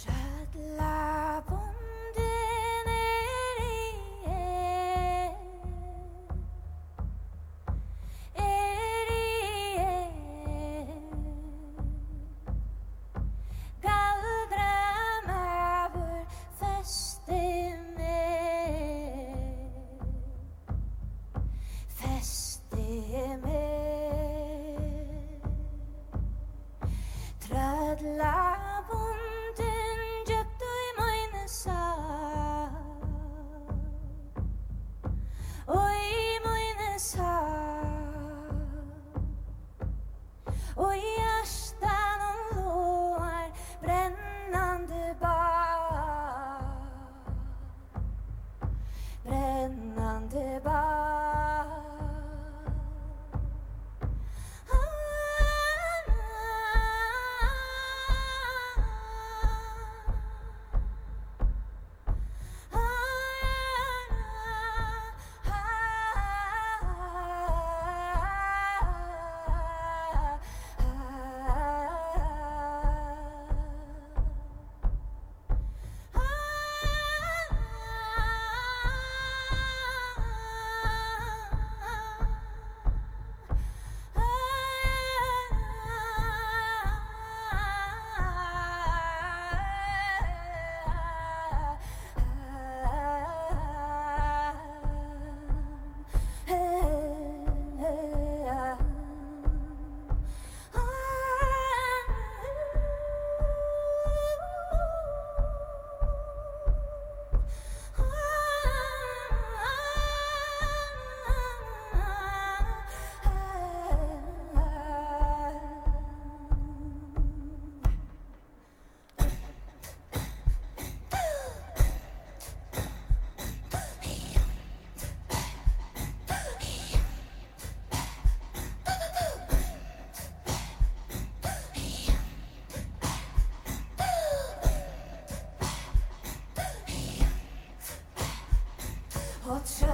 child. Otralla